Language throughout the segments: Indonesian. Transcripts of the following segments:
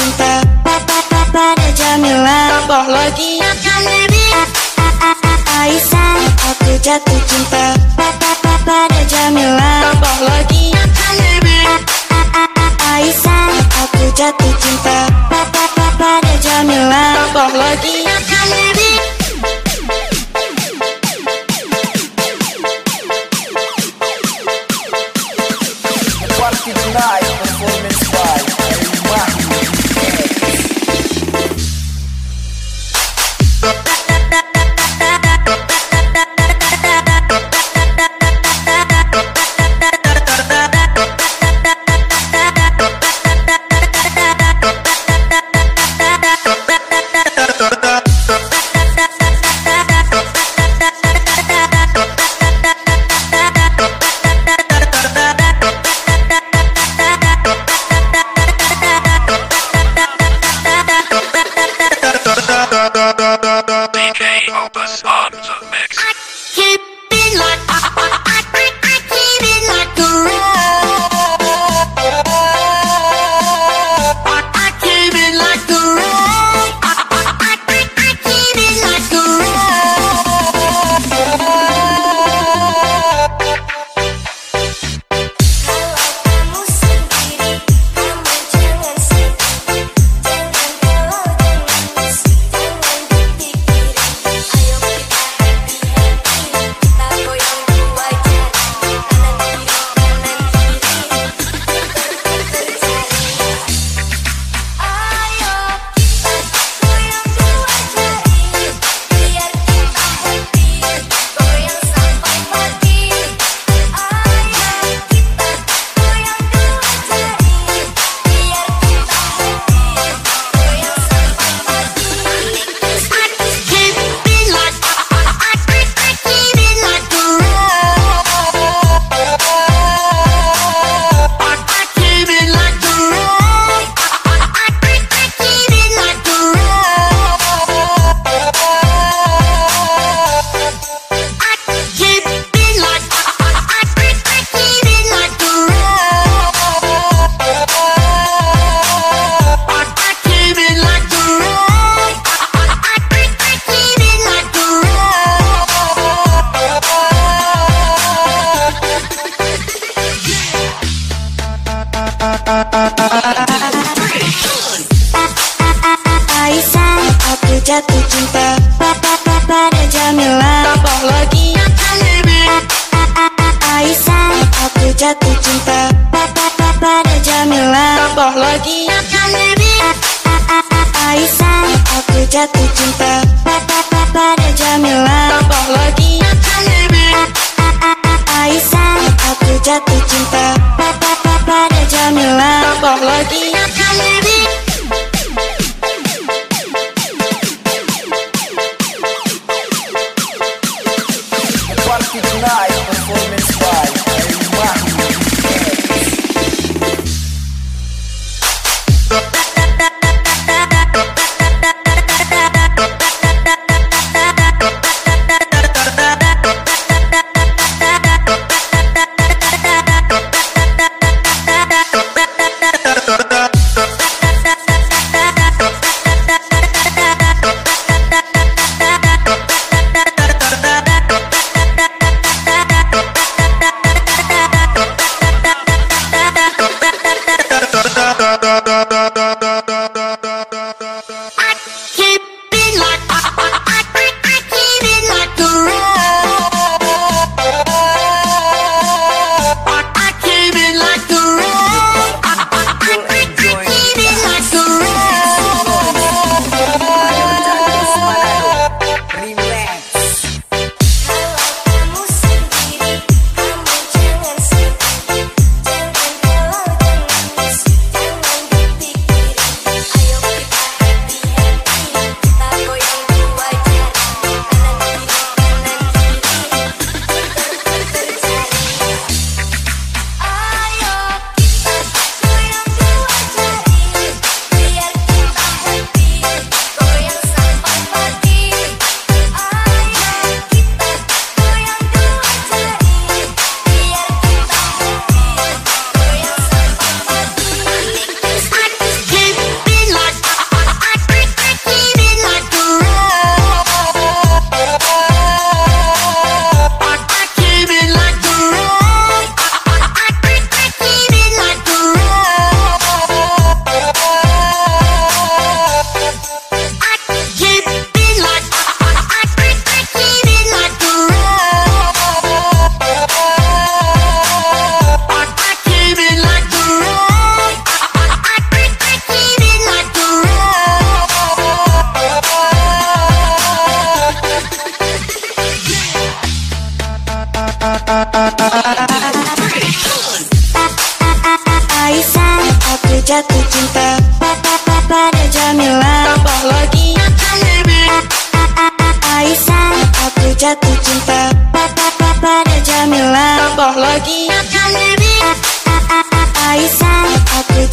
cinta. Pada Jamila. Tambah lagi. Aisan Aku jatuh cinta. Pada Jamila. Tambah lagi. Aisan Aku jatuh cinta. Pada Jamila. Tambah lagi. da da da da da da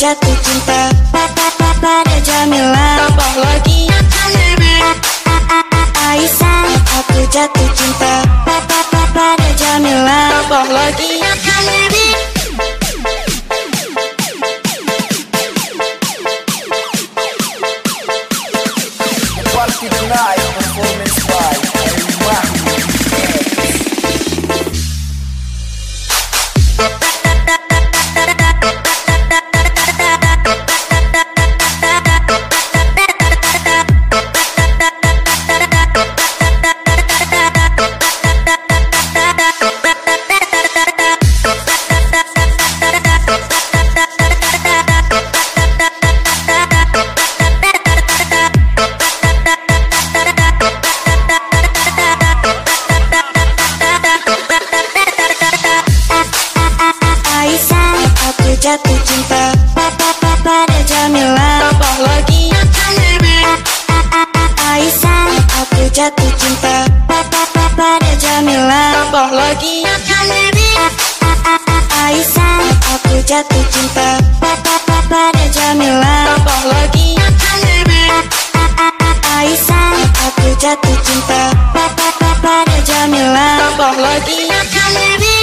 jatuh cinta. Pada Jamila Tambah lagi Aisyah Aku jatuh cinta. Pada Jamila Tambah lagi jatuh cinta. Pada Jamila. Tambah lagi. Aisyah Aku jatuh cinta. Pada Jamila. Tambah lagi. Aisyah Aku jatuh cinta. Pada Jamila. Tambah lagi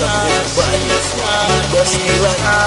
something, you you must you right.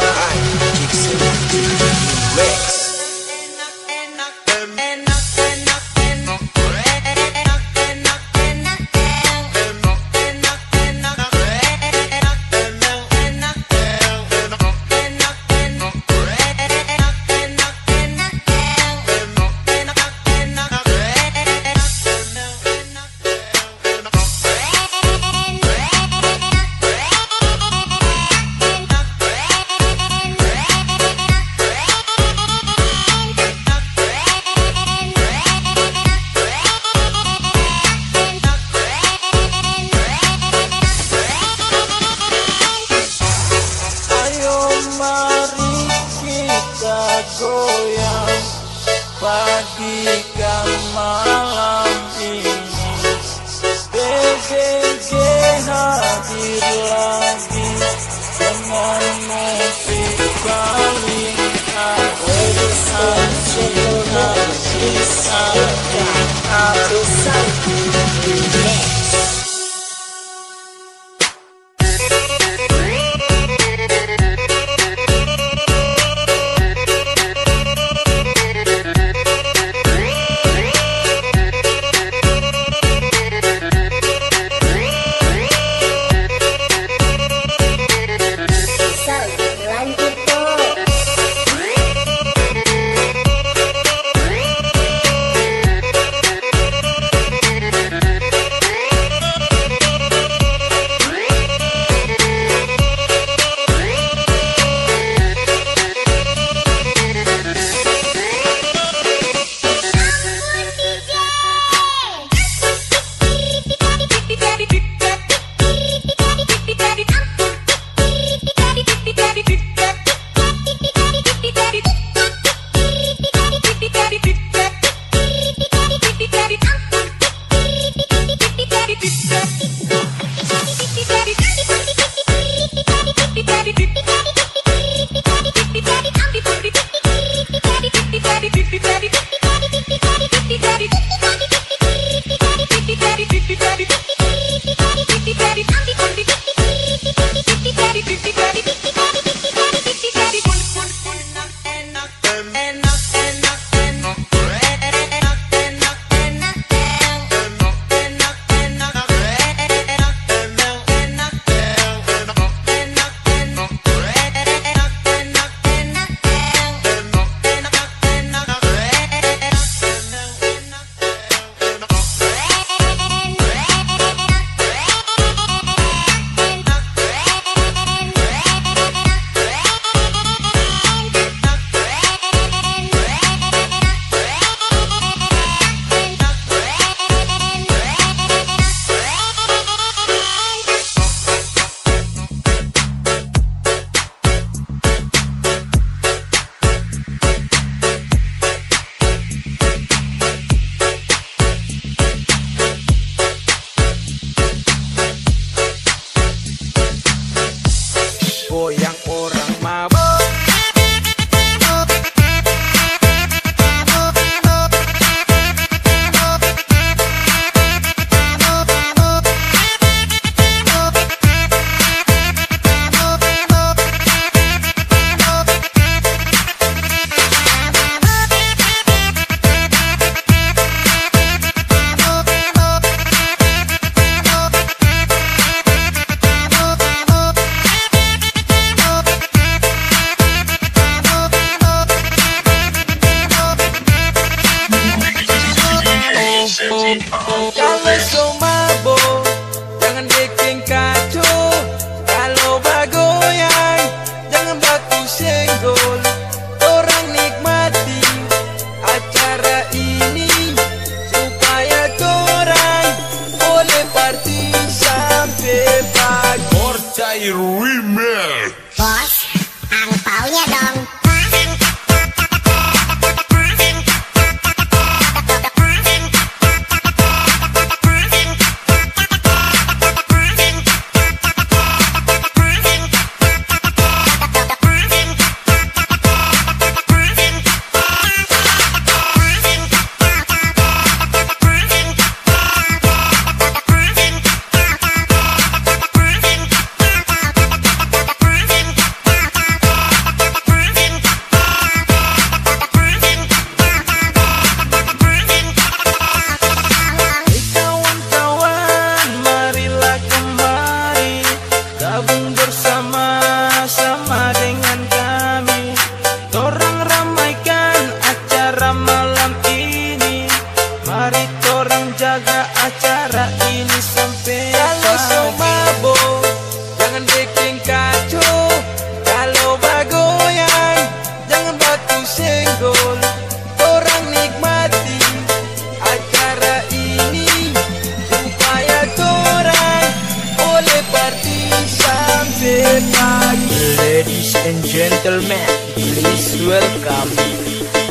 Welcome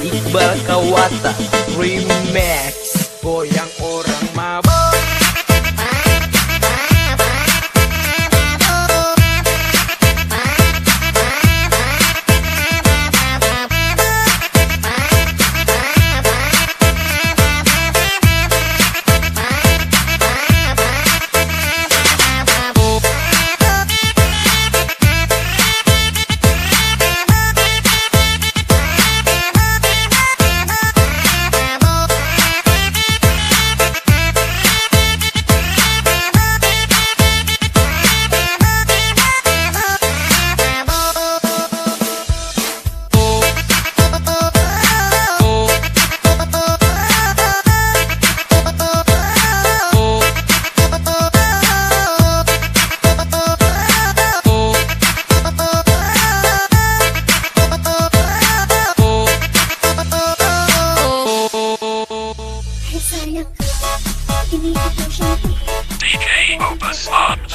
Iqbal Kawata Remix Sons.